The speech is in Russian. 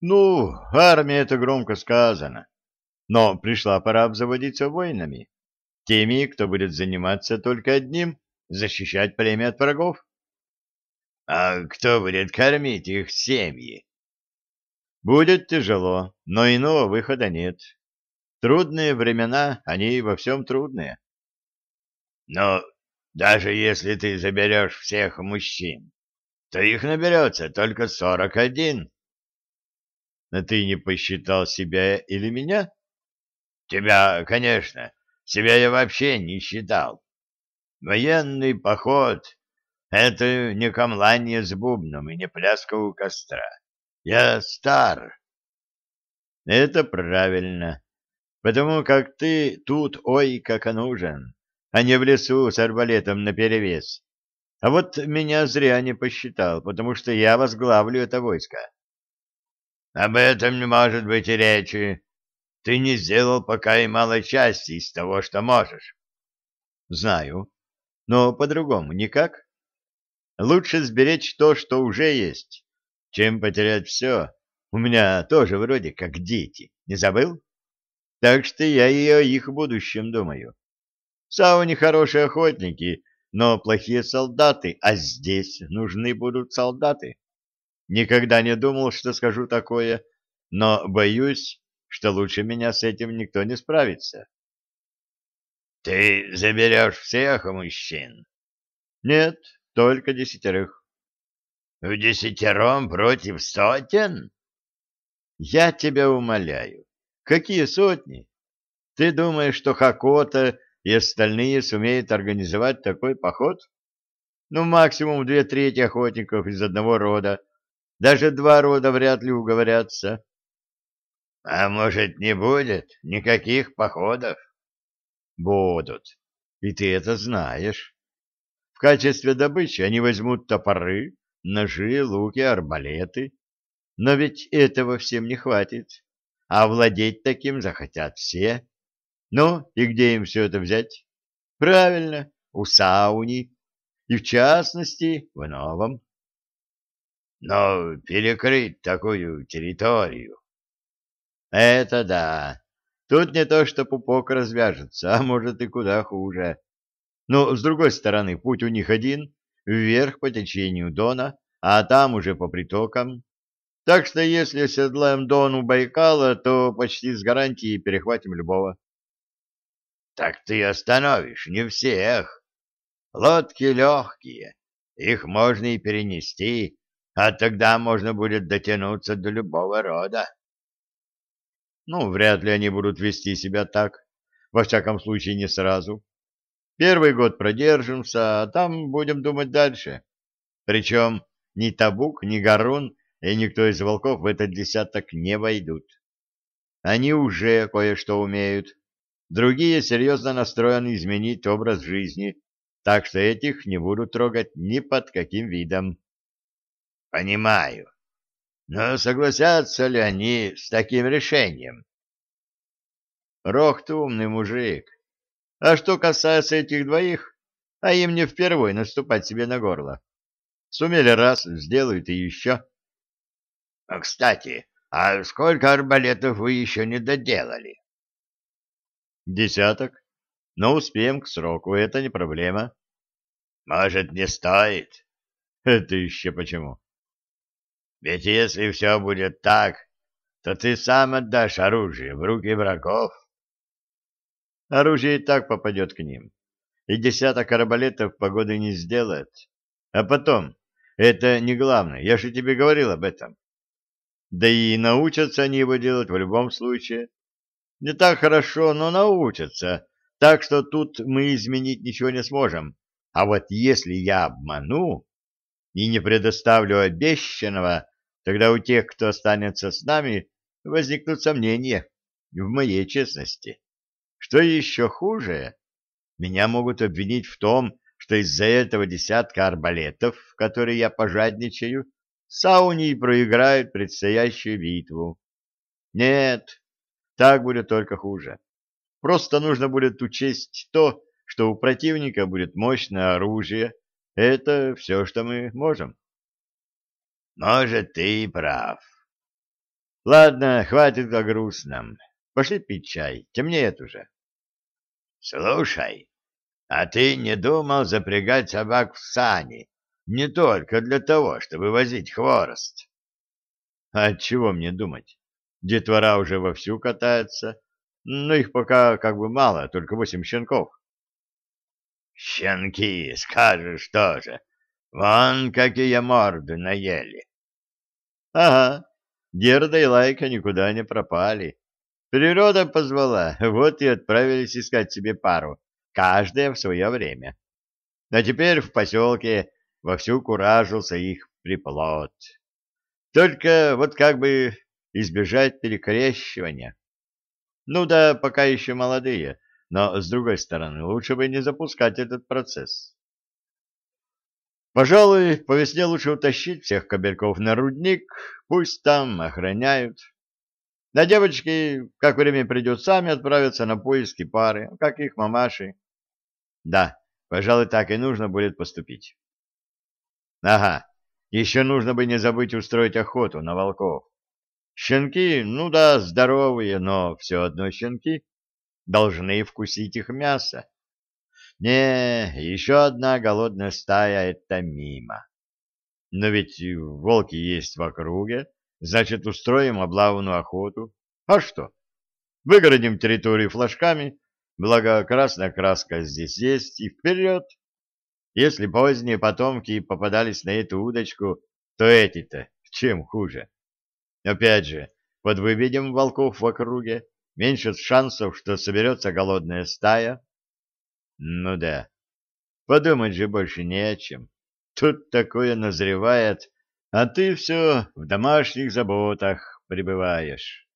Ну, армия — это громко сказано. Но пришла пора обзаводиться воинами. Теми, кто будет заниматься только одним — защищать племя от врагов. А кто будет кормить их семьи? Будет тяжело, но иного выхода нет. Трудные времена, они во всем трудные. Но даже если ты заберешь всех мужчин, то их наберется только сорок один. А ты не посчитал себя или меня? Тебя, конечно. Себя я вообще не считал. Военный поход — это не камлание с бубном и не пляска у костра. Я стар. Это правильно, потому как ты тут ой как нужен, а не в лесу с арбалетом наперевес. А вот меня зря не посчитал, потому что я возглавлю это войско. Об этом не может быть и речи. Ты не сделал пока и малой части из того, что можешь. Знаю, но по-другому никак. Лучше сберечь то, что уже есть, чем потерять все. У меня тоже вроде как дети, не забыл? Так что я и о их будущем думаю. Сауни хорошие охотники, но плохие солдаты, а здесь нужны будут солдаты. Никогда не думал, что скажу такое, но боюсь, что лучше меня с этим никто не справится. — Ты заберешь всех мужчин? — Нет, только десятерых. — В десятером против сотен? — Я тебя умоляю. Какие сотни? Ты думаешь, что Хакота и остальные сумеют организовать такой поход? Ну, максимум две трети охотников из одного рода, даже два рода вряд ли уговорятся. — А может, не будет никаких походов? — Будут. И ты это знаешь. В качестве добычи они возьмут топоры, ножи, луки, арбалеты. Но ведь этого всем не хватит. А владеть таким захотят все. Ну, и где им все это взять? Правильно, у Сауни. И в частности, в Новом. Но перекрыть такую территорию... Это да. Тут не то, что пупок развяжется, а может и куда хуже. Но, с другой стороны, путь у них один, вверх по течению Дона, а там уже по притокам. Так что если седлаем Дон у Байкала, то почти с гарантией перехватим любого. Так ты остановишь не всех. Лодки легкие, их можно и перенести, а тогда можно будет дотянуться до любого рода. Ну, вряд ли они будут вести себя так. Во всяком случае, не сразу. Первый год продержимся, а там будем думать дальше. Причем ни Табук, ни Гарун и никто из волков в этот десяток не войдут. Они уже кое-что умеют. Другие серьезно настроены изменить образ жизни, так что этих не будут трогать ни под каким видом. Понимаю. Но согласятся ли они с таким решением? Рохт умный мужик. А что касается этих двоих, а им не впервой наступать себе на горло. Сумели раз, сделают и еще. А, кстати, а сколько арбалетов вы еще не доделали? Десяток. Но успеем к сроку, это не проблема. Может, не стоит? Это еще почему? Ведь если все будет так, то ты сам отдашь оружие в руки врагов. Оружие и так попадет к ним, и десяток арбалетов погоды не сделает. А потом, это не главное, я же тебе говорил об этом. Да и научатся они его делать в любом случае. Не так хорошо, но научатся, так что тут мы изменить ничего не сможем. А вот если я обману, и не предоставлю обещанного, тогда у тех, кто останется с нами, возникнут сомнения в моей честности. Что еще хуже, меня могут обвинить в том, что из-за этого десятка арбалетов, которые я пожадничаю, Сауни проиграют предстоящую битву. Нет, так будет только хуже. Просто нужно будет учесть то, что у противника будет мощное оружие, это все, что мы можем. Может, ты и прав. Ладно, хватит о грустном. Пошли пить чай, темнеет уже. Слушай, а ты не думал запрягать собак в сани, не только для того, чтобы возить хворост? А чего мне думать? Детвора уже вовсю катается, но их пока как бы мало, только восемь щенков. Щенки, скажешь тоже. Вон какие морды наели. Ага, Герда и Лайка никуда не пропали. Природа позвала, вот и отправились искать себе пару, каждая в свое время. А теперь в поселке вовсю куражился их приплод. Только вот как бы избежать перекрещивания. Ну да, пока еще молодые, но, с другой стороны, лучше бы не запускать этот процесс. Пожалуй, по весне лучше утащить всех кобельков на рудник, пусть там охраняют. На девочки, как время придет, сами отправятся на поиски пары, как их мамаши. Да, пожалуй, так и нужно будет поступить. Ага, еще нужно бы не забыть устроить охоту на волков. Щенки, ну да, здоровые, но все одно щенки, должны вкусить их мясо. Не, еще одна голодная стая — это мимо. Но ведь волки есть в округе, значит, устроим облавную охоту. А что? Выгородим территорию флажками, благо красная краска здесь есть, и вперед. Если поздние потомки попадались на эту удочку, то эти-то чем хуже? Опять же, подвыведем волков в округе, меньше шансов, что соберется голодная стая. Ну да, подумать же больше не о чем. Тут такое назревает, а ты все в домашних заботах пребываешь.